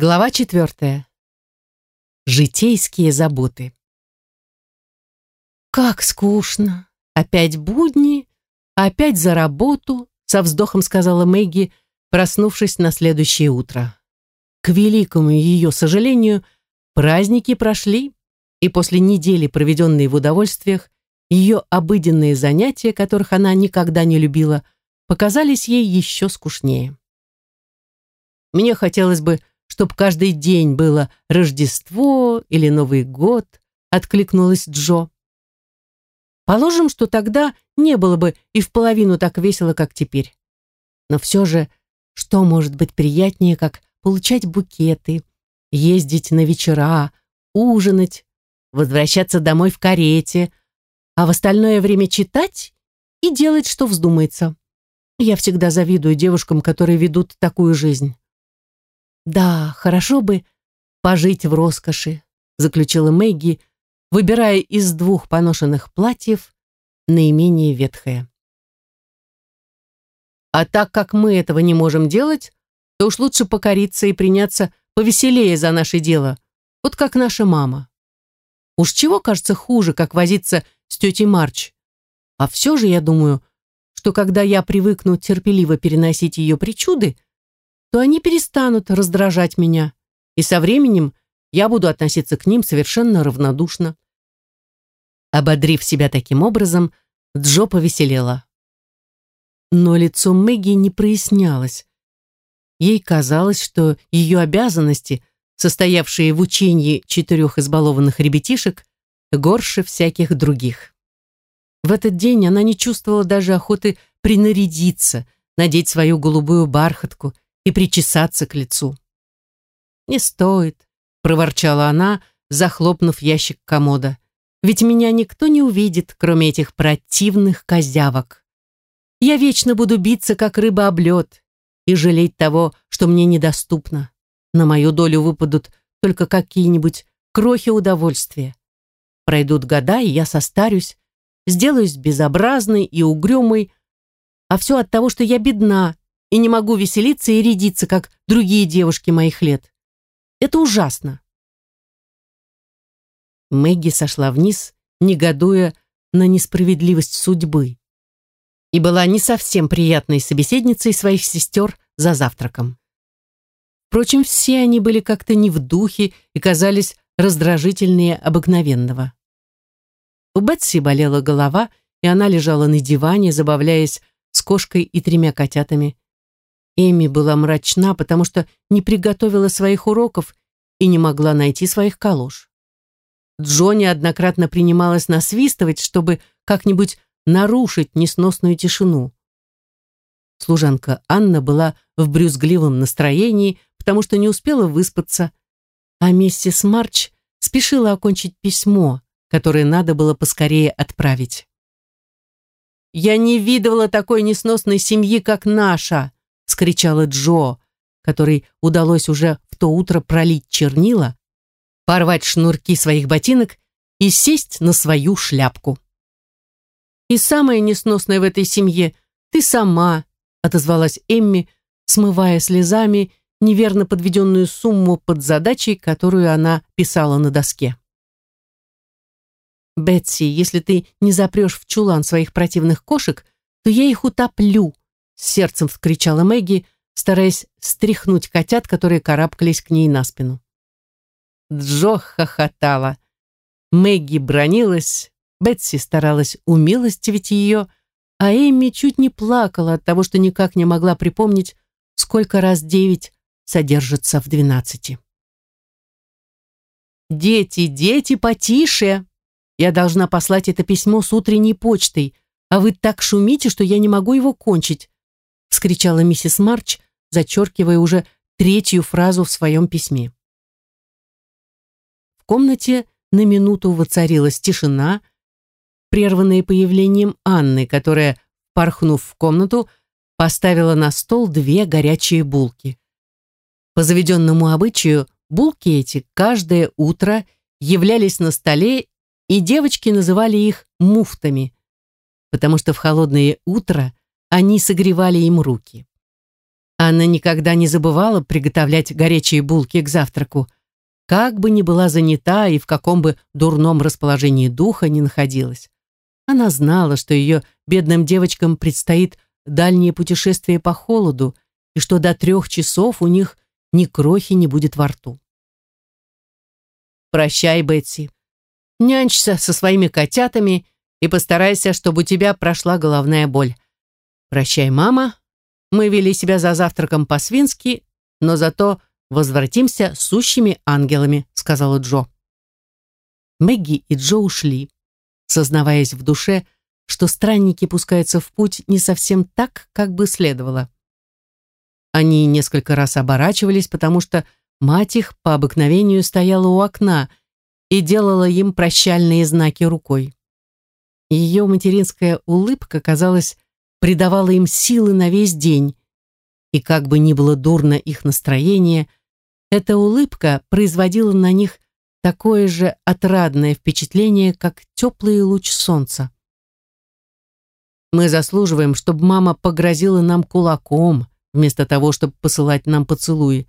Глава четвертая. Житейские заботы. «Как скучно! Опять будни, опять за работу!» со вздохом сказала Мэгги, проснувшись на следующее утро. К великому ее сожалению, праздники прошли, и после недели, проведенной в удовольствиях, ее обыденные занятия, которых она никогда не любила, показались ей еще скучнее. Мне хотелось бы чтоб каждый день было Рождество или Новый год, откликнулась Джо. Положим, что тогда не было бы и в половину так весело, как теперь. Но все же, что может быть приятнее, как получать букеты, ездить на вечера, ужинать, возвращаться домой в карете, а в остальное время читать и делать, что вздумается. Я всегда завидую девушкам, которые ведут такую жизнь. Да, хорошо бы пожить в роскоши, заключила Мэгги, выбирая из двух поношенных платьев наименее ветхое. А так как мы этого не можем делать, то уж лучше покориться и приняться повеселее за наше дело, вот как наша мама. Уж чего кажется хуже, как возиться с тетей Марч. А все же я думаю, что когда я привыкну терпеливо переносить ее причуды, то они перестанут раздражать меня, и со временем я буду относиться к ним совершенно равнодушно. Ободрив себя таким образом, Джо повеселела. Но лицо Мэгги не прояснялось. Ей казалось, что ее обязанности, состоявшие в учении четырех избалованных ребятишек, горше всяких других. В этот день она не чувствовала даже охоты принарядиться, надеть свою голубую бархатку и причесаться к лицу. «Не стоит», — проворчала она, захлопнув ящик комода. «Ведь меня никто не увидит, кроме этих противных козявок. Я вечно буду биться, как рыба об лед, и жалеть того, что мне недоступно. На мою долю выпадут только какие-нибудь крохи удовольствия. Пройдут года, и я состарюсь, сделаюсь безобразной и угрюмой, а все от того, что я бедна и не могу веселиться и рядиться, как другие девушки моих лет. Это ужасно. Мэгги сошла вниз, негодуя на несправедливость судьбы, и была не совсем приятной собеседницей своих сестер за завтраком. Впрочем, все они были как-то не в духе и казались раздражительнее обыкновенного. У Бетси болела голова, и она лежала на диване, забавляясь с кошкой и тремя котятами. Эми была мрачна, потому что не приготовила своих уроков и не могла найти своих калош. Джонни однократно принималась насвистывать, чтобы как-нибудь нарушить несносную тишину. Служанка Анна была в брюзгливом настроении, потому что не успела выспаться, а миссис Марч спешила окончить письмо, которое надо было поскорее отправить. «Я не видывала такой несносной семьи, как наша», скричала Джо, которой удалось уже в то утро пролить чернила, порвать шнурки своих ботинок и сесть на свою шляпку. «И самое несносное в этой семье ты сама», отозвалась Эмми, смывая слезами неверно подведенную сумму под задачей, которую она писала на доске. «Бетси, если ты не запрешь в чулан своих противных кошек, то я их утоплю», сердцем вскричала Мэгги, стараясь стряхнуть котят, которые карабкались к ней на спину. Джо хохотала. Мэгги бронилась, Бетси старалась умилостивить ее, а Эмми чуть не плакала от того, что никак не могла припомнить, сколько раз девять содержится в двенадцати. «Дети, дети, потише! Я должна послать это письмо с утренней почтой, а вы так шумите, что я не могу его кончить вскричала миссис Марч, зачеркивая уже третью фразу в своем письме. В комнате на минуту воцарилась тишина, прерванная появлением Анны, которая, порхнув в комнату, поставила на стол две горячие булки. По заведенному обычаю, булки эти каждое утро являлись на столе, и девочки называли их муфтами, потому что в холодное утро они согревали им руки. Анна никогда не забывала приготовлять горячие булки к завтраку, как бы ни была занята и в каком бы дурном расположении духа ни находилась. Она знала, что ее бедным девочкам предстоит дальнее путешествие по холоду, и что до трех часов у них ни крохи не будет во рту. «Прощай, Бетси. Нянчься со своими котятами и постарайся, чтобы у тебя прошла головная боль. Прощай, мама. Мы вели себя за завтраком по-свински, но зато возвратимся сущими ангелами», сказала Джо. Мэгги и Джо ушли, сознаваясь в душе, что странники пускаются в путь не совсем так, как бы следовало. Они несколько раз оборачивались, потому что мать их по обыкновению стояла у окна и делала им прощальные знаки рукой. Ее материнская улыбка, казалось, придавала им силы на весь день, и как бы ни было дурно их настроение, эта улыбка производила на них такое же отрадное впечатление, как теплый луч солнца. Мы заслуживаем, чтобы мама погрозила нам кулаком, вместо того, чтобы посылать нам поцелуи.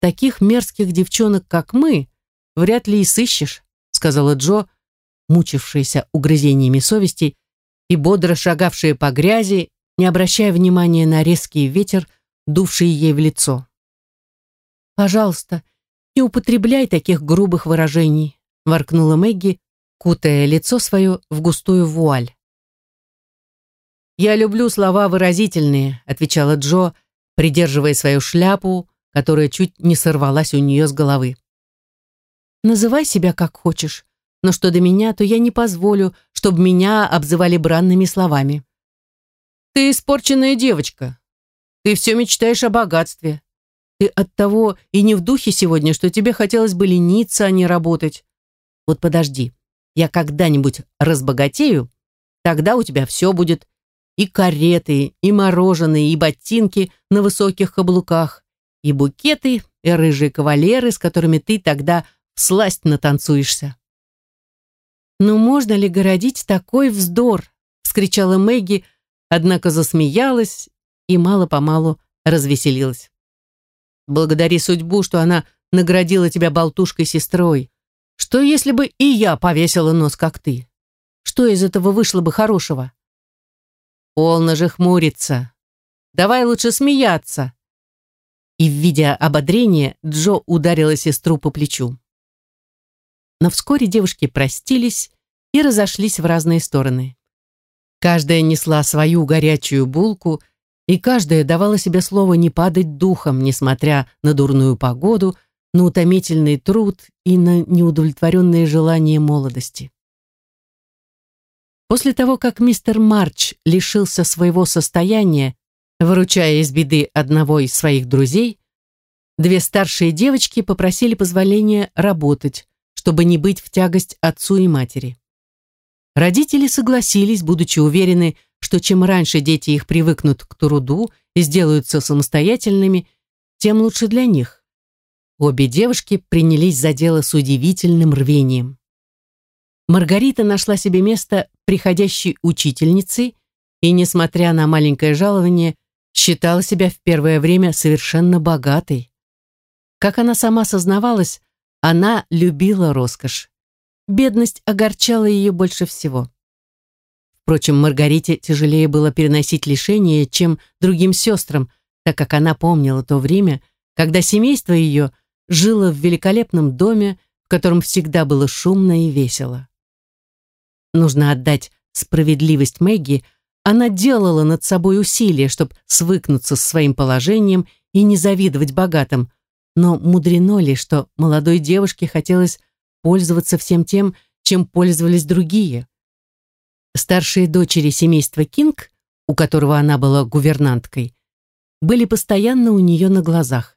Таких мерзких девчонок, как мы, вряд ли и сыщешь, сказала Джо, мучившаяся угрызениями совести и бодро шагавшая по грязи, не обращая внимания на резкий ветер, дувший ей в лицо. «Пожалуйста, не употребляй таких грубых выражений», воркнула Мэгги, кутая лицо свое в густую вуаль. «Я люблю слова выразительные», отвечала Джо, придерживая свою шляпу, которая чуть не сорвалась у нее с головы. «Называй себя как хочешь, но что до меня, то я не позволю, чтобы меня обзывали бранными словами». «Ты испорченная девочка. Ты все мечтаешь о богатстве. Ты оттого и не в духе сегодня, что тебе хотелось бы лениться, а не работать. Вот подожди, я когда-нибудь разбогатею, тогда у тебя все будет и кареты, и мороженые, и ботинки на высоких каблуках, и букеты, и рыжие кавалеры, с которыми ты тогда всласть натанцуешься. «Ну можно ли городить такой вздор?» — вскричала Мэгги, однако засмеялась и мало-помалу развеселилась. «Благодари судьбу, что она наградила тебя болтушкой-сестрой. Что, если бы и я повесила нос, как ты? Что из этого вышло бы хорошего?» Полно же хмуриться. Давай лучше смеяться. И, видя ободрение, Джо ударила сестру по плечу. Но вскоре девушки простились и разошлись в разные стороны. Каждая несла свою горячую булку, и каждая давала себе слово не падать духом, несмотря на дурную погоду, на утомительный труд и на неудовлетворенные желания молодости. После того, как мистер Марч лишился своего состояния, выручая из беды одного из своих друзей, две старшие девочки попросили позволения работать, чтобы не быть в тягость отцу и матери. Родители согласились, будучи уверены, что чем раньше дети их привыкнут к труду и сделаются самостоятельными, тем лучше для них. Обе девушки принялись за дело с удивительным рвением. Маргарита нашла себе место приходящей учительницей и, несмотря на маленькое жалование, считала себя в первое время совершенно богатой. Как она сама сознавалась, она любила роскошь. Бедность огорчала ее больше всего. Впрочем, Маргарите тяжелее было переносить лишения, чем другим сестрам, так как она помнила то время, когда семейство ее жило в великолепном доме, в котором всегда было шумно и весело. Нужно отдать справедливость Мэгги, она делала над собой усилия, чтобы свыкнуться с своим положением и не завидовать богатым, но мудрено ли, что молодой девушке хотелось пользоваться всем тем, чем пользовались другие? Старшие дочери семейства Кинг, у которого она была гувернанткой, были постоянно у нее на глазах,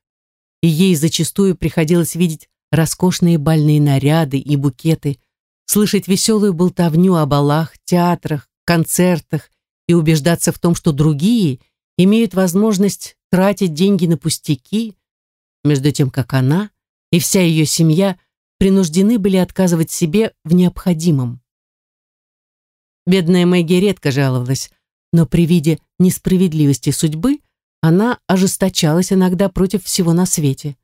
и ей зачастую приходилось видеть роскошные бальные наряды и букеты – слышать веселую болтовню о балах, театрах, концертах и убеждаться в том, что другие имеют возможность тратить деньги на пустяки, между тем как она и вся ее семья принуждены были отказывать себе в необходимом. Бедная Мэгги редко жаловалась, но при виде несправедливости судьбы она ожесточалась иногда против всего на свете.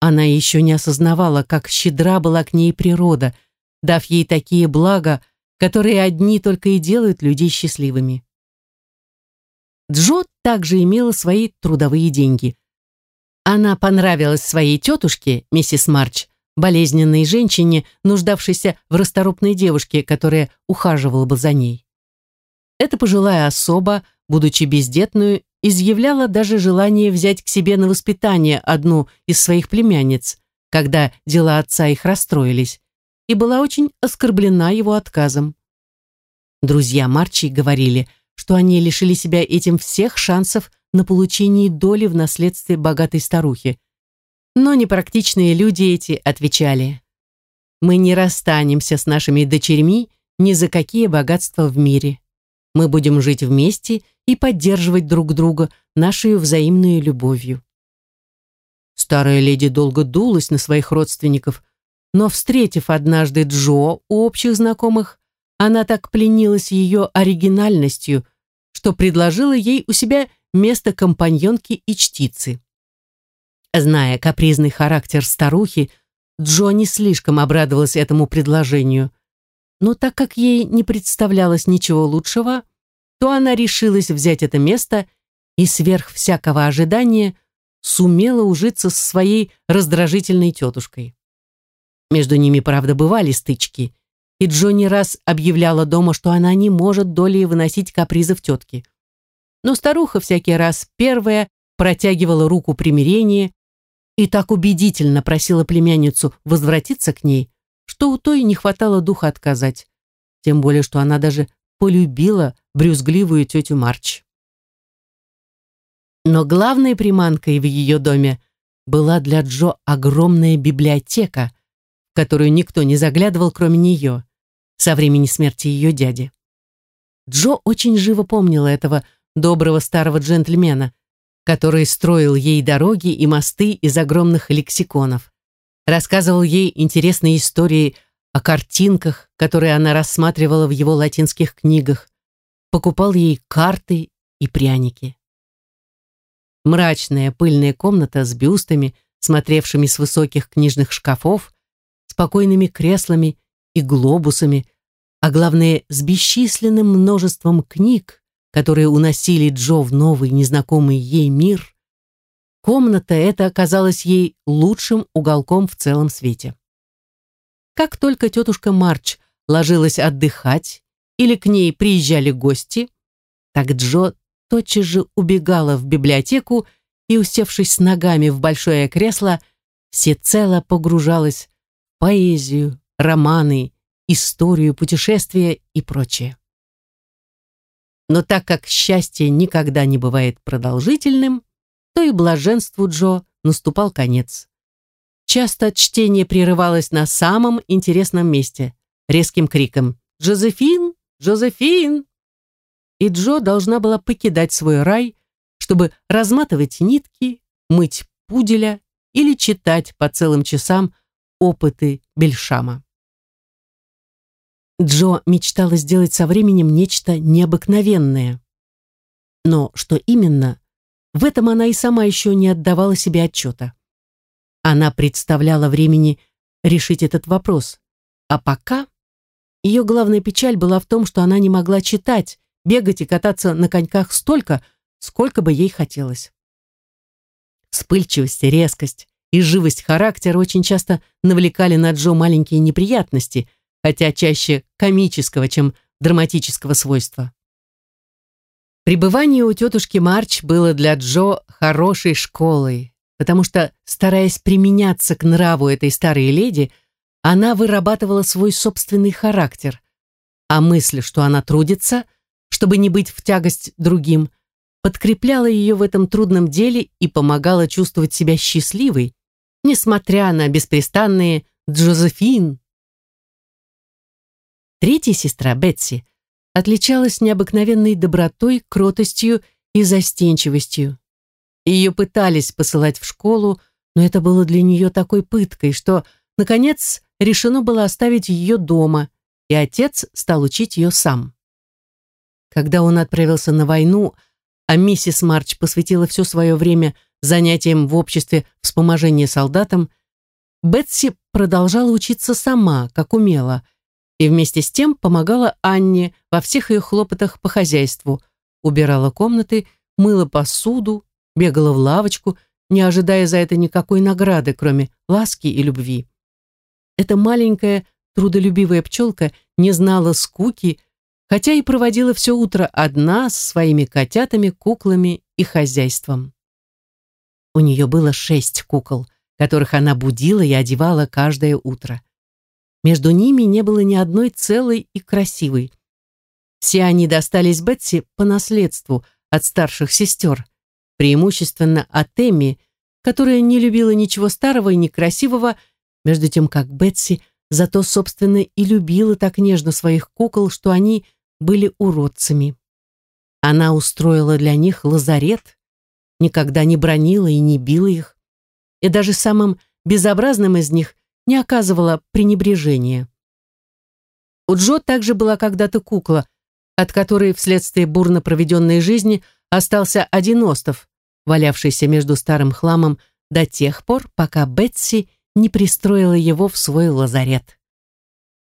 Она еще не осознавала, как щедра была к ней природа, дав ей такие блага, которые одни только и делают людей счастливыми. Джо также имела свои трудовые деньги. Она понравилась своей тетушке, миссис Марч, болезненной женщине, нуждавшейся в расторопной девушке, которая ухаживала бы за ней. Эта пожилая особа, будучи бездетную, изъявляла даже желание взять к себе на воспитание одну из своих племянниц, когда дела отца их расстроились, и была очень оскорблена его отказом. Друзья Марчи говорили, что они лишили себя этим всех шансов на получение доли в наследстве богатой старухи. Но непрактичные люди эти отвечали, «Мы не расстанемся с нашими дочерьми ни за какие богатства в мире. Мы будем жить вместе и поддерживать друг друга нашей взаимной любовью». Старая леди долго дулась на своих родственников, но, встретив однажды Джо у общих знакомых, она так пленилась ее оригинальностью, что предложила ей у себя место компаньонки и чтицы. Зная капризный характер старухи, Джо не слишком обрадовалась этому предложению. Но так как ей не представлялось ничего лучшего, то она решилась взять это место и сверх всякого ожидания сумела ужиться со своей раздражительной тетушкой. Между ними, правда, бывали стычки, и Джо не раз объявляла дома, что она не может долей выносить капризов тетки. Но старуха всякий раз первая протягивала руку примирения и так убедительно просила племянницу возвратиться к ней, что у той не хватало духа отказать, тем более что она даже полюбила брюзгливую тетю Марч. Но главной приманкой в ее доме была для Джо огромная библиотека, в которую никто не заглядывал, кроме нее, со времени смерти ее дяди. Джо очень живо помнила этого доброго старого джентльмена, который строил ей дороги и мосты из огромных лексиконов, рассказывал ей интересные истории о картинках, которые она рассматривала в его латинских книгах, покупал ей карты и пряники. Мрачная пыльная комната с бюстами, смотревшими с высоких книжных шкафов, спокойными креслами и глобусами, а главное, с бесчисленным множеством книг, которые уносили Джо в новый незнакомый ей мир, комната эта оказалась ей лучшим уголком в целом свете. Как только тетушка Марч ложилась отдыхать или к ней приезжали гости, так Джо тотчас же убегала в библиотеку и, усевшись с ногами в большое кресло, всецело погружалась в поэзию, романы, историю, путешествия и прочее. Но так как счастье никогда не бывает продолжительным, то и блаженству Джо наступал конец. Часто чтение прерывалось на самом интересном месте, резким криком «Джозефин! Джозефин!» И Джо должна была покидать свой рай, чтобы разматывать нитки, мыть пуделя или читать по целым часам опыты Бельшама. Джо мечтала сделать со временем нечто необыкновенное. Но что именно, в этом она и сама еще не отдавала себе отчета. Она представляла времени решить этот вопрос. А пока ее главная печаль была в том, что она не могла читать, бегать и кататься на коньках столько, сколько бы ей хотелось. Вспыльчивость, резкость и живость характера очень часто навлекали на Джо маленькие неприятности – хотя чаще комического, чем драматического свойства. Пребывание у тетушки Марч было для Джо хорошей школой, потому что, стараясь применяться к нраву этой старой леди, она вырабатывала свой собственный характер, а мысль, что она трудится, чтобы не быть в тягость другим, подкрепляла ее в этом трудном деле и помогала чувствовать себя счастливой, несмотря на беспрестанные «Джозефин, Третья сестра, Бетси, отличалась необыкновенной добротой, кротостью и застенчивостью. Ее пытались посылать в школу, но это было для нее такой пыткой, что, наконец, решено было оставить ее дома, и отец стал учить ее сам. Когда он отправился на войну, а миссис Марч посвятила все свое время занятиям в обществе вспоможения солдатам, Бетси продолжала учиться сама, как умела, и вместе с тем помогала Анне во всех ее хлопотах по хозяйству, убирала комнаты, мыла посуду, бегала в лавочку, не ожидая за это никакой награды, кроме ласки и любви. Эта маленькая трудолюбивая пчелка не знала скуки, хотя и проводила все утро одна с своими котятами, куклами и хозяйством. У нее было шесть кукол, которых она будила и одевала каждое утро. Между ними не было ни одной целой и красивой. Все они достались Бетси по наследству от старших сестер, преимущественно от Эми, которая не любила ничего старого и некрасивого, между тем как Бетси зато, собственно, и любила так нежно своих кукол, что они были уродцами. Она устроила для них лазарет, никогда не бронила и не била их, и даже самым безобразным из них не оказывала пренебрежения. У Джо также была когда-то кукла, от которой вследствие бурно проведенной жизни остался один остов, валявшийся между старым хламом до тех пор, пока Бетси не пристроила его в свой лазарет.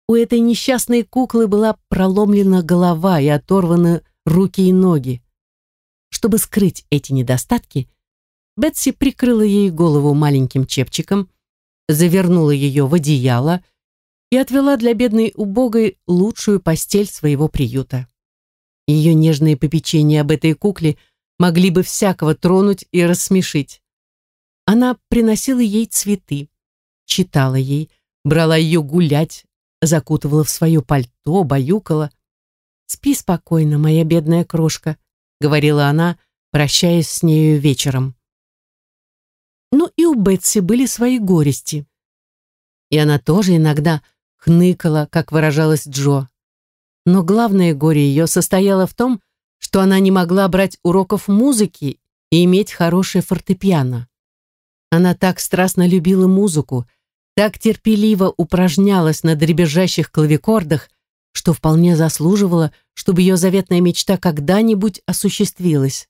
У этой несчастной куклы была проломлена голова и оторваны руки и ноги. Чтобы скрыть эти недостатки, Бетси прикрыла ей голову маленьким чепчиком, завернула ее в одеяло и отвела для бедной убогой лучшую постель своего приюта. Ее нежные попечения об этой кукле могли бы всякого тронуть и рассмешить. Она приносила ей цветы, читала ей, брала ее гулять, закутывала в свое пальто, баюкала. «Спи спокойно, моя бедная крошка», — говорила она, прощаясь с нею вечером. Ну и у Бетси были свои горести. И она тоже иногда хныкала, как выражалась Джо. Но главное горе ее состояло в том, что она не могла брать уроков музыки и иметь хорошее фортепиано. Она так страстно любила музыку, так терпеливо упражнялась на дребезжащих клавикордах, что вполне заслуживала, чтобы ее заветная мечта когда-нибудь осуществилась.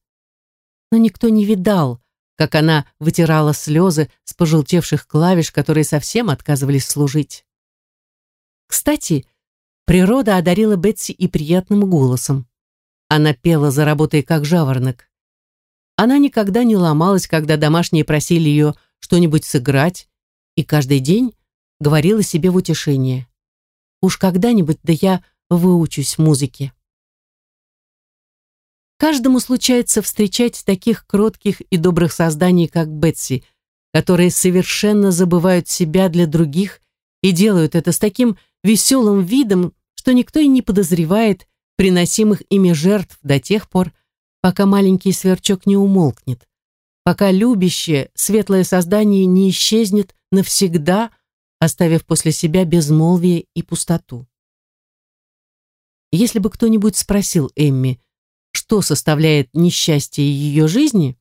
Но никто не видал, как она вытирала слезы с пожелтевших клавиш, которые совсем отказывались служить. Кстати, природа одарила Бетси и приятным голосом. Она пела за работой, как жаворонок. Она никогда не ломалась, когда домашние просили ее что-нибудь сыграть, и каждый день говорила себе в утешение. «Уж когда-нибудь да я выучусь музыке». Каждому случается встречать таких кротких и добрых созданий, как Бетси, которые совершенно забывают себя для других и делают это с таким веселым видом, что никто и не подозревает приносимых ими жертв до тех пор, пока маленький сверчок не умолкнет, пока любящее, светлое создание не исчезнет навсегда, оставив после себя безмолвие и пустоту. Если бы кто-нибудь спросил Эмми, что составляет несчастье ее жизни,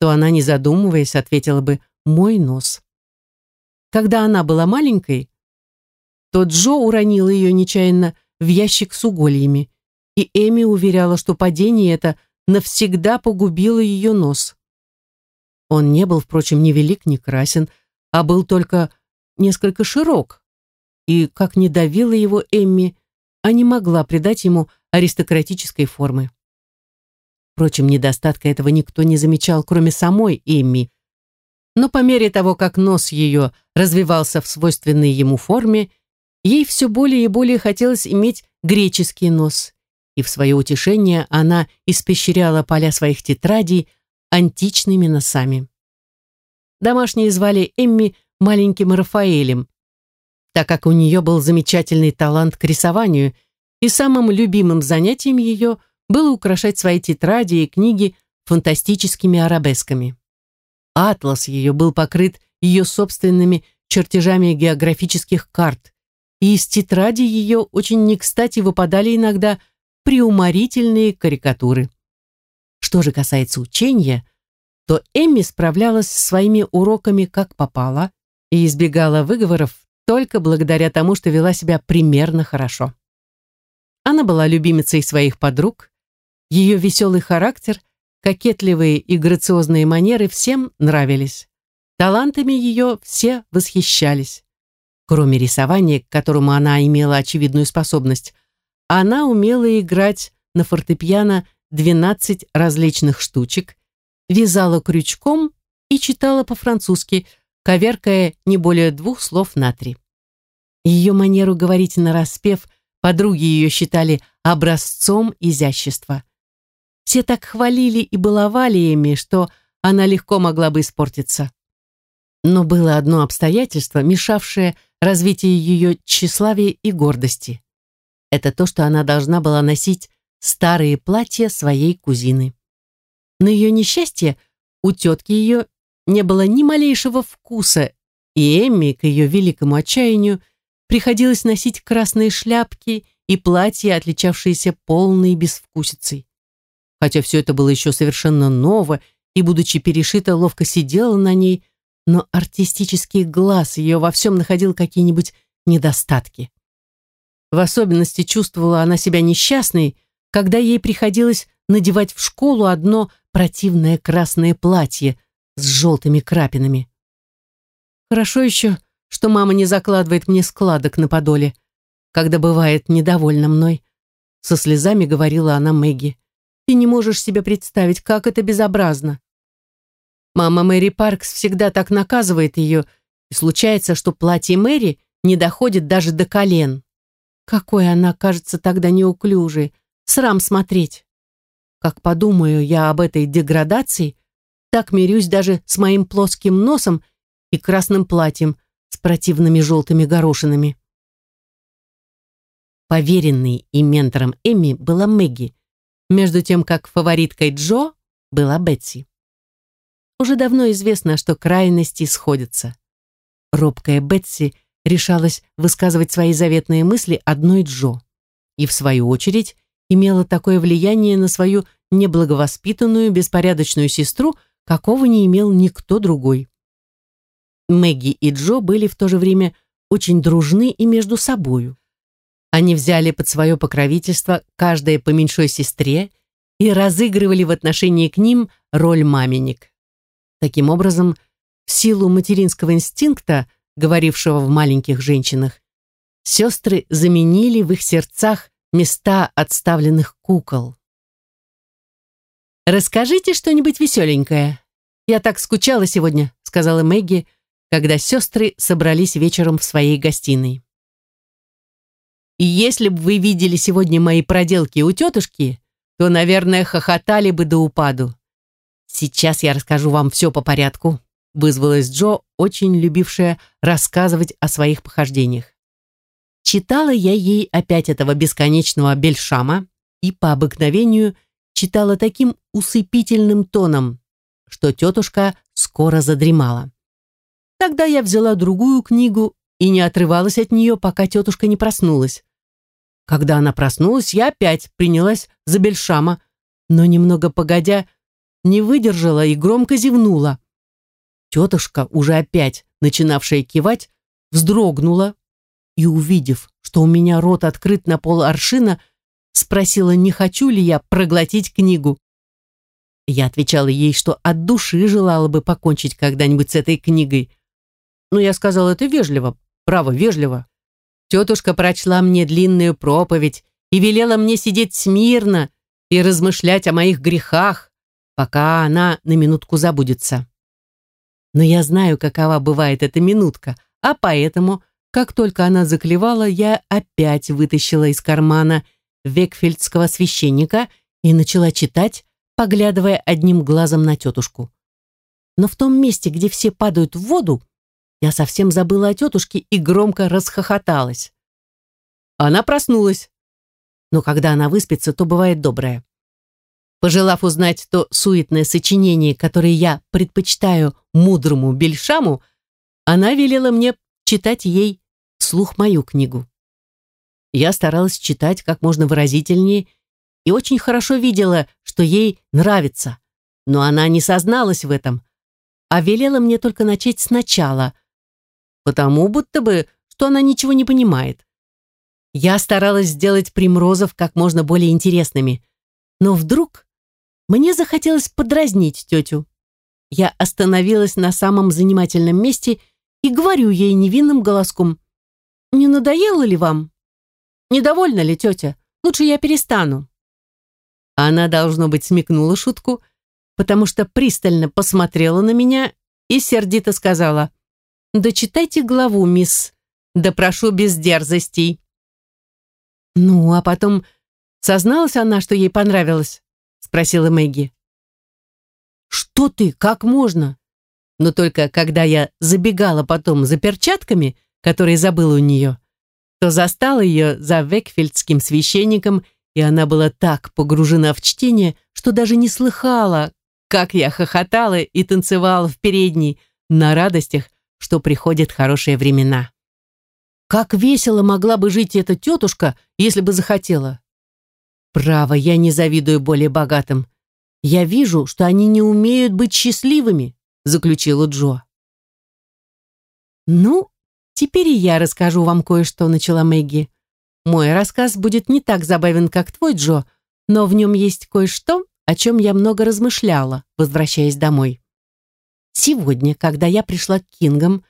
то она, не задумываясь, ответила бы «мой нос». Когда она была маленькой, то Джо уронил ее нечаянно в ящик с угольями, и Эми уверяла, что падение это навсегда погубило ее нос. Он не был, впрочем, ни велик, ни красен, а был только несколько широк, и, как не давила его Эмми, а не могла придать ему аристократической формы. Впрочем, недостатка этого никто не замечал, кроме самой Эмми. Но по мере того, как нос ее развивался в свойственной ему форме, ей все более и более хотелось иметь греческий нос, и в свое утешение она испещряла поля своих тетрадей античными носами. Домашние звали Эмми маленьким Рафаэлем, так как у нее был замечательный талант к рисованию – и самым любимым занятием ее было украшать свои тетради и книги фантастическими арабесками. Атлас ее был покрыт ее собственными чертежами географических карт, и из тетради ее очень не кстати выпадали иногда приуморительные карикатуры. Что же касается учения, то Эмми справлялась с своими уроками как попало и избегала выговоров только благодаря тому, что вела себя примерно хорошо. Она была любимицей своих подруг, Ее веселый характер, кокетливые и грациозные манеры всем нравились. Талантами ее все восхищались. Кроме рисования, к которому она имела очевидную способность, она умела играть на фортепиано 12 различных штучек, вязала крючком и читала по-французски, коверкая не более двух слов на три. Ее манеру говорить нараспев подруги ее считали образцом изящества. Все так хвалили и баловали ими, что она легко могла бы испортиться. Но было одно обстоятельство, мешавшее развитию ее тщеславия и гордости. Это то, что она должна была носить старые платья своей кузины. На ее несчастье у тетки ее не было ни малейшего вкуса, и Эмми, к ее великому отчаянию, приходилось носить красные шляпки и платья, отличавшиеся полной безвкусицей. Хотя все это было еще совершенно ново, и, будучи перешито, ловко сидела на ней, но артистический глаз ее во всем находил какие-нибудь недостатки. В особенности чувствовала она себя несчастной, когда ей приходилось надевать в школу одно противное красное платье с желтыми крапинами. Хорошо еще, что мама не закладывает мне складок на подоле, когда бывает недовольна мной. Со слезами говорила она Мэгги. Ты не можешь себе представить, как это безобразно. Мама Мэри Паркс всегда так наказывает ее, и случается, что платье Мэри не доходит даже до колен. Какой она кажется тогда неуклюжей, срам смотреть. Как подумаю я об этой деградации, так мирюсь даже с моим плоским носом и красным платьем с противными желтыми горошинами. Поверенной и ментором Эмми была Мэгги, между тем как фавориткой Джо была Бетси. Уже давно известно, что крайности сходятся. Робкая Бетси решалась высказывать свои заветные мысли одной Джо. И в свою очередь имела такое влияние на свою неблаговоспитанную, беспорядочную сестру, какого не имел никто другой. Мэгги и Джо были в то же время очень дружны и между собою. Они взяли под свое покровительство каждая по меньшой сестре и разыгрывали в отношении к ним роль маменек. Таким образом, в силу материнского инстинкта, говорившего в маленьких женщинах, сестры заменили в их сердцах места отставленных кукол. «Расскажите что-нибудь веселенькое. Я так скучала сегодня», сказала Мэгги, когда сестры собрались вечером в своей гостиной. «И если бы вы видели сегодня мои проделки у тетушки, то, наверное, хохотали бы до упаду. Сейчас я расскажу вам все по порядку», вызвалась Джо, очень любившая рассказывать о своих похождениях. Читала я ей опять этого бесконечного Бельшама и по обыкновению читала таким усыпительным тоном, что тетушка скоро задремала. Тогда я взяла другую книгу и не отрывалась от нее, пока тетушка не проснулась. Когда она проснулась, я опять принялась за Бельшама, но немного погодя не выдержала и громко зевнула. Тетушка, уже опять начинавшая кивать, вздрогнула, и, увидев, что у меня рот открыт на пол аршина, спросила, не хочу ли я проглотить книгу. Я отвечала ей, что от души желала бы покончить когда-нибудь с этой книгой. Но я сказала это вежливо, право, вежливо. Тетушка прочла мне длинную проповедь и велела мне сидеть смирно и размышлять о моих грехах, пока она на минутку забудется. Но я знаю, какова бывает эта минутка, а поэтому как только она заклевала, я опять вытащила из кармана векфельдского священника и начала читать, поглядывая одним глазом на тетушку. Но в том месте, где все падают в воду, я совсем забыла о тетушке и громко расхохоталась. Она проснулась. Но когда она выспится, то бывает добрая. Пожелав узнать то суетное сочинение, которое я предпочитаю мудрому Бельшаму, она велела мне читать ей вслух мою книгу. Я старалась читать как можно выразительнее и очень хорошо видела, что ей нравится, но она не созналась в этом, а велела мне только начать сначала, потому будто бы, что она ничего не понимает. Я старалась сделать примрозов как можно более интересными, Но вдруг мне захотелось подразнить тетю. Я остановилась на самом занимательном месте и говорю ей невинным голоском. «Не надоело ли вам? Недовольна ли тетя? Лучше я перестану». Она, должно быть, смекнула шутку, потому что пристально посмотрела на меня и сердито сказала «Дочитайте главу, мисс, да прошу без дерзостей». Ну, а потом созналась она, что ей понравилось, спросила Мэгги. Что ты, как можно? Но только когда я забегала потом за перчатками, которые забыла у нее, то застала ее за векфельдским священником, и она была так погружена в чтение, что даже не слыхала, как я хохотала и танцевала в передней на радостях, что приходят хорошие времена. Как весело могла бы жить эта тетушка, если бы захотела. Право, я не завидую более богатым. Я вижу, что они не умеют быть счастливыми, заключила Джо. Ну, теперь и я расскажу вам кое-что, начала Мэгги. Мой рассказ будет не так забавен, как твой, Джо, но в нем есть кое-что, о чем я много размышляла, возвращаясь домой. Сегодня, когда я пришла к Кингам,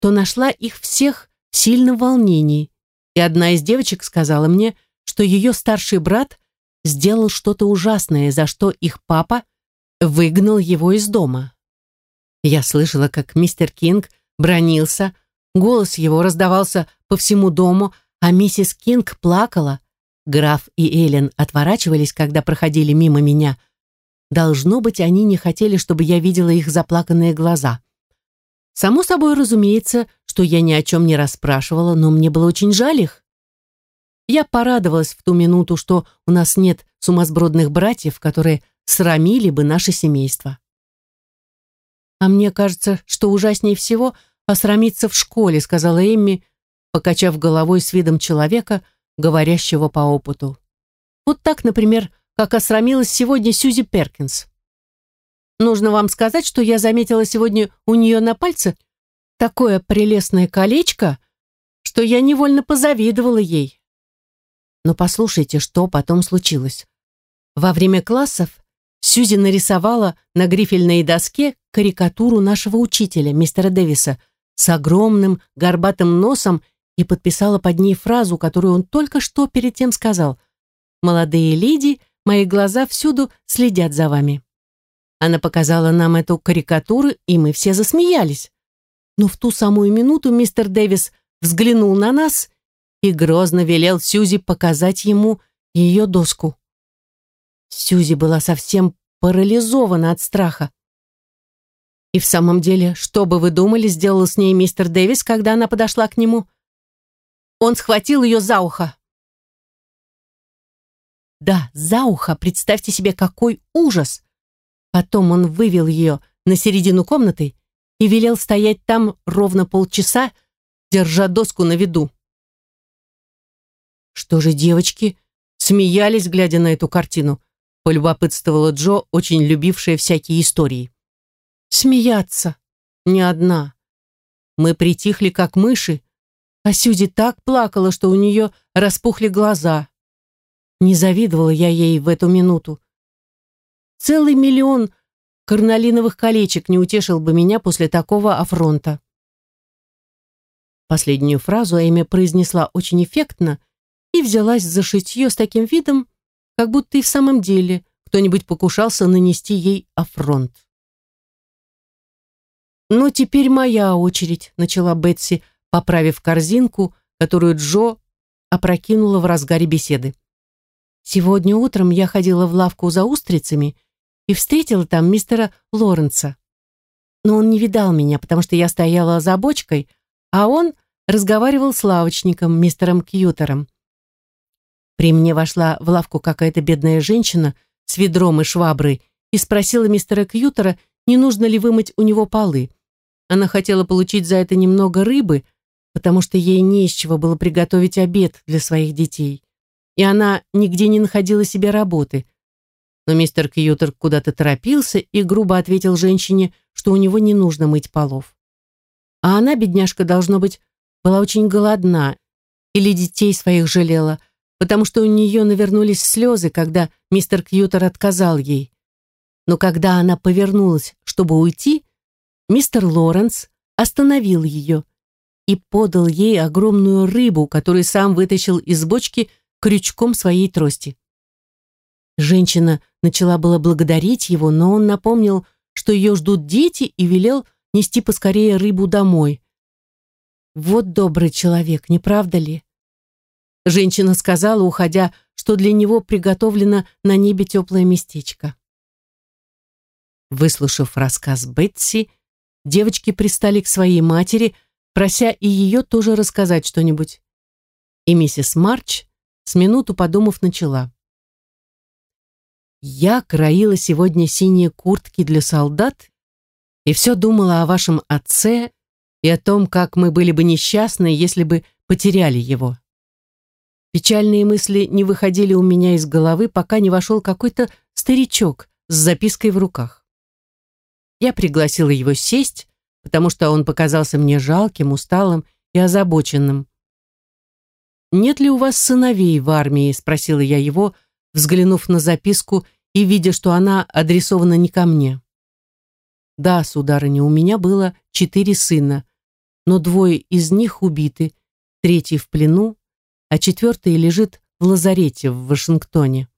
то нашла их всех в сильном волнении, и одна из девочек сказала мне, что ее старший брат сделал что-то ужасное, за что их папа выгнал его из дома. Я слышала, как мистер Кинг бронился, голос его раздавался по всему дому, а миссис Кинг плакала, Граф и Эллен отворачивались, когда проходили мимо меня. Должно быть, они не хотели, чтобы я видела их заплаканные глаза. Само собой разумеется, что я ни о чем не расспрашивала, но мне было очень жаль их. Я порадовалась в ту минуту, что у нас нет сумасбродных братьев, которые срамили бы наше семейство. «А мне кажется, что ужаснее всего осрамиться в школе», сказала Эмми, покачав головой с видом человека, говорящего по опыту. Вот так, например, как осрамилась сегодня Сьюзи Перкинс. Нужно вам сказать, что я заметила сегодня у нее на пальце такое прелестное колечко, что я невольно позавидовала ей. Но послушайте, что потом случилось. Во время классов Сьюзи нарисовала на грифельной доске карикатуру нашего учителя, мистера Дэвиса, с огромным горбатым носом и подписала под ней фразу, которую он только что перед тем сказал. «Молодые леди, мои глаза всюду следят за вами». Она показала нам эту карикатуру, и мы все засмеялись. Но в ту самую минуту мистер Дэвис взглянул на нас и грозно велел Сьюзи показать ему ее доску. Сьюзи была совсем парализована от страха. И в самом деле, что бы вы думали, сделал с ней мистер Дэвис, когда она подошла к нему? Он схватил ее за ухо. Да, за ухо, представьте себе, какой ужас. Потом он вывел ее на середину комнаты и велел стоять там ровно полчаса, держа доску на виду. Что же девочки смеялись, глядя на эту картину, полюбопытствовала Джо, очень любившая всякие истории. Смеяться. Не одна. Мы притихли, как мыши, а Сюзи так плакала, что у нее распухли глаза. Не завидовала я ей в эту минуту. Целый миллион карнолиновых колечек не утешил бы меня после такого афронта. Последнюю фразу Эми произнесла очень эффектно и взялась за шитье с таким видом, как будто и в самом деле кто-нибудь покушался нанести ей афронт. «Ну, теперь моя очередь», — начала Бетси, поправив корзинку, которую Джо опрокинула в разгаре беседы. «Сегодня утром я ходила в лавку за устрицами и встретила там мистера Лоренса. Но он не видал меня, потому что я стояла за бочкой, а он разговаривал с лавочником, мистером Кьютером. При мне вошла в лавку какая-то бедная женщина с ведром и шваброй и спросила мистера Кьютера, не нужно ли вымыть у него полы. Она хотела получить за это немного рыбы, потому что ей не из чего было приготовить обед для своих детей. И она нигде не находила себе работы. Но мистер Кьютер куда-то торопился и грубо ответил женщине, что у него не нужно мыть полов. А она, бедняжка, должно быть, была очень голодна или детей своих жалела, потому что у нее навернулись слезы, когда мистер Кьютер отказал ей. Но когда она повернулась, чтобы уйти, мистер Лоренс остановил ее и подал ей огромную рыбу, которую сам вытащил из бочки крючком своей трости. Женщина начала было благодарить его, но он напомнил, что ее ждут дети и велел нести поскорее рыбу домой. Вот добрый человек, не правда ли? Женщина сказала, уходя, что для него приготовлено на небе теплое местечко. Выслушав рассказ Бетси, девочки пристали к своей матери, прося и ее тоже рассказать что-нибудь. И миссис Марч, с минуту подумав, начала. «Я краила сегодня синие куртки для солдат и все думала о вашем отце и о том, как мы были бы несчастны, если бы потеряли его. Печальные мысли не выходили у меня из головы, пока не вошел какой-то старичок с запиской в руках. Я пригласила его сесть, потому что он показался мне жалким, усталым и озабоченным. «Нет ли у вас сыновей в армии?» – спросила я его, взглянув на записку и видя, что она адресована не ко мне. «Да, сударыня, у меня было четыре сына, но двое из них убиты, третий в плену, а четвертый лежит в лазарете в Вашингтоне.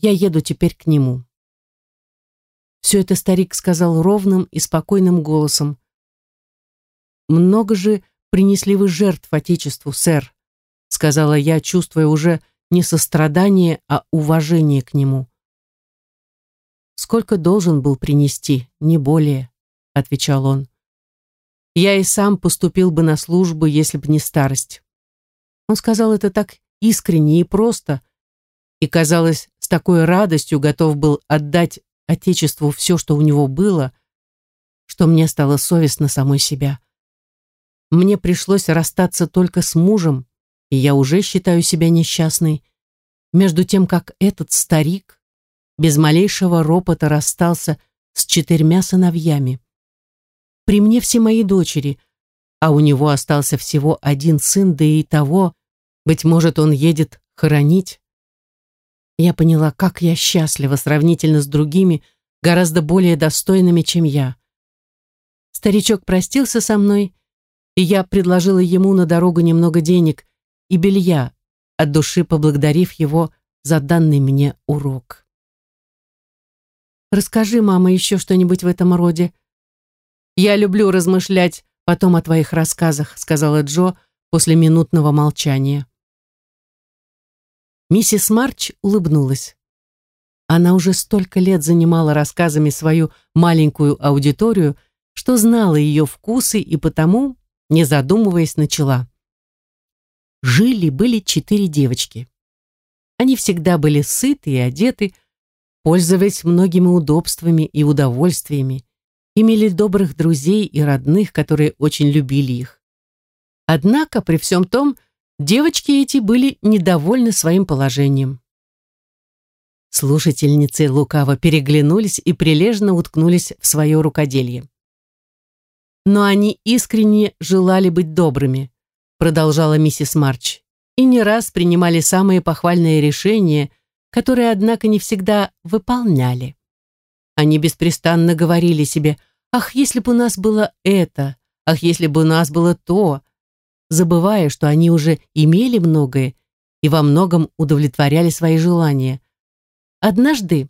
Я еду теперь к нему». Все это старик сказал ровным и спокойным голосом. «Много же принесли вы жертв Отечеству, сэр», сказала я, чувствуя уже не сострадание, а уважение к нему. «Сколько должен был принести, не более», — отвечал он. «Я и сам поступил бы на службу, если бы не старость». Он сказал это так искренне и просто, и, казалось, с такой радостью готов был отдать Отечеству все, что у него было, что мне стало совестно самой себя. Мне пришлось расстаться только с мужем, и я уже считаю себя несчастной, между тем, как этот старик без малейшего ропота расстался с четырьмя сыновьями. При мне все мои дочери, а у него остался всего один сын, да и того, быть может, он едет хоронить. Я поняла, как я счастлива сравнительно с другими, гораздо более достойными, чем я. Старичок простился со мной, и я предложила ему на дорогу немного денег и белья, от души поблагодарив его за данный мне урок. «Расскажи, мама, еще что-нибудь в этом роде». «Я люблю размышлять потом о твоих рассказах», сказала Джо после минутного молчания. Миссис Марч улыбнулась. Она уже столько лет занимала рассказами свою маленькую аудиторию, что знала ее вкусы и потому, не задумываясь, начала. Жили-были четыре девочки. Они всегда были сыты и одеты, пользовались многими удобствами и удовольствиями, имели добрых друзей и родных, которые очень любили их. Однако, при всем том, Девочки эти были недовольны своим положением. Слушательницы лукаво переглянулись и прилежно уткнулись в свое рукоделье. «Но они искренне желали быть добрыми», продолжала миссис Марч, и не раз принимали самые похвальные решения, которые, однако, не всегда выполняли. Они беспрестанно говорили себе «Ах, если бы у нас было это! Ах, если бы у нас было то!» забывая, что они уже имели многое и во многом удовлетворяли свои желания. Однажды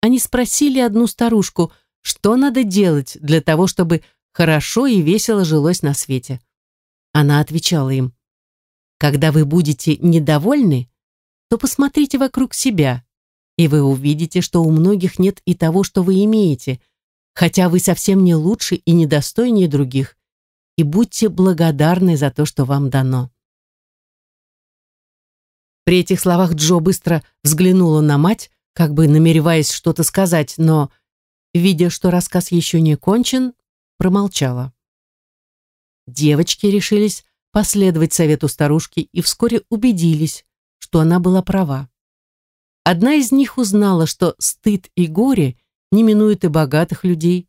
они спросили одну старушку, что надо делать для того, чтобы хорошо и весело жилось на свете. Она отвечала им, «Когда вы будете недовольны, то посмотрите вокруг себя, и вы увидите, что у многих нет и того, что вы имеете, хотя вы совсем не лучше и недостойнее других, и будьте благодарны за то, что вам дано. При этих словах Джо быстро взглянула на мать, как бы намереваясь что-то сказать, но, видя, что рассказ еще не кончен, промолчала. Девочки решились последовать совету старушки и вскоре убедились, что она была права. Одна из них узнала, что стыд и горе не минуют и богатых людей.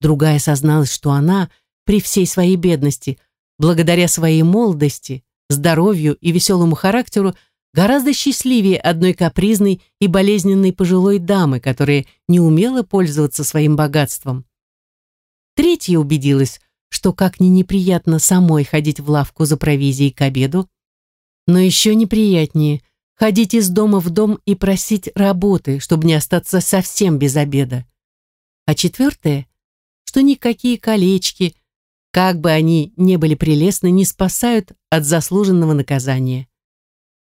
Другая созналась, что она — при всей своей бедности, благодаря своей молодости, здоровью и веселому характеру, гораздо счастливее одной капризной и болезненной пожилой дамы, которая не умела пользоваться своим богатством. Третья убедилась, что как ни неприятно самой ходить в лавку за провизией к обеду, но еще неприятнее ходить из дома в дом и просить работы, чтобы не остаться совсем без обеда. А четвертое, что никакие колечки, как бы они не были прелестны, не спасают от заслуженного наказания.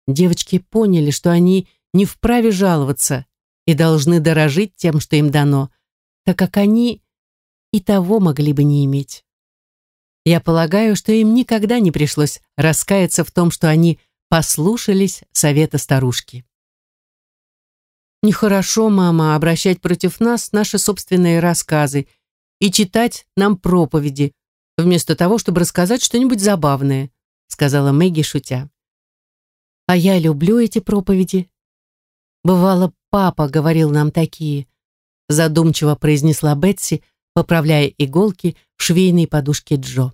Девочки поняли, что они не вправе жаловаться и должны дорожить тем, что им дано, так как они и того могли бы не иметь. Я полагаю, что им никогда не пришлось раскаяться в том, что они послушались совета старушки. Нехорошо, мама, обращать против нас наши собственные рассказы и читать нам проповеди, вместо того, чтобы рассказать что-нибудь забавное, сказала Мэгги, шутя. А я люблю эти проповеди. Бывало, папа говорил нам такие, задумчиво произнесла Бетси, поправляя иголки в швейной подушке Джо.